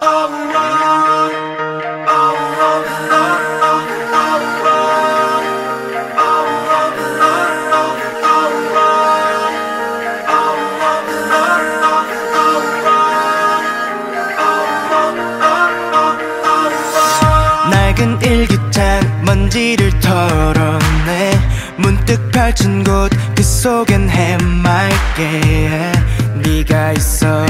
낡은 일기장 먼지를 털어내 문득 펼친 곳 그 속엔 해맑게 네가 있어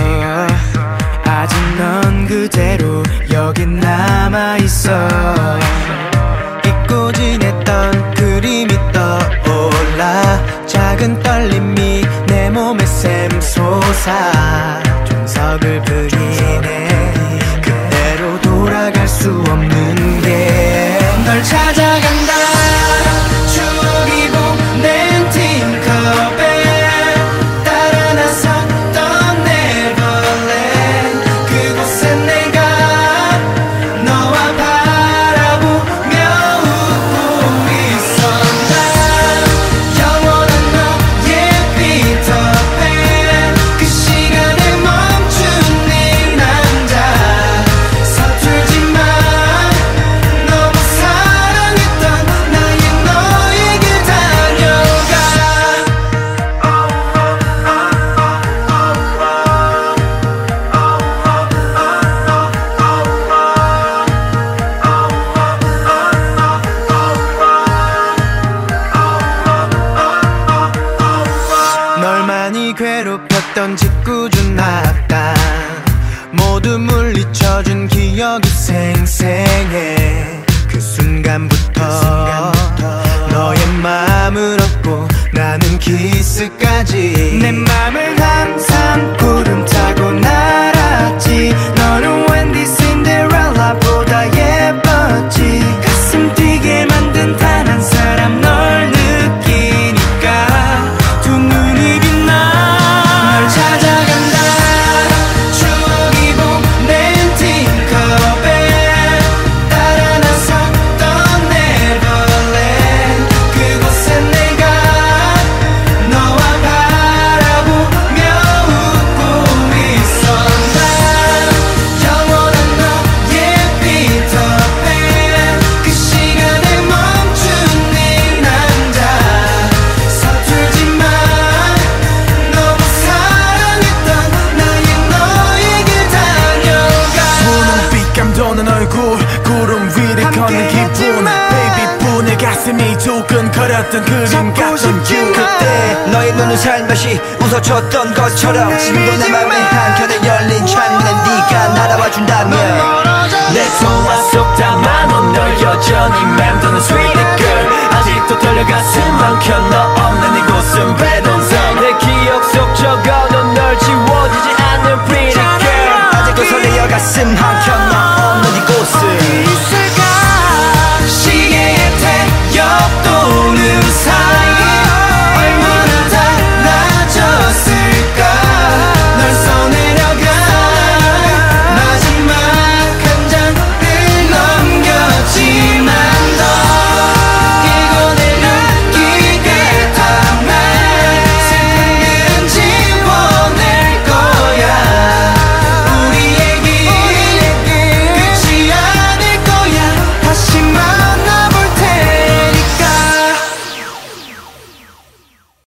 작은 떨림이 내 몸에 샘솟아 짓궂은 악당 모두 물리쳐준 기억이 생생해. 그 순간부터, 너의 마음을 얻고 나는 키스까지. 내 맘을 항상 구름 위를 걷는 기분 Baby 분의 가슴이 두근거렸던 그림 같은 you 그때 너의 눈은 살며시 웃어줬던 것처럼 지금도 내 맘의 한켠에 열린 창문에 네가 날아와 준다면 내 소화 속 담아